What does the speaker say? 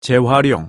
재활용.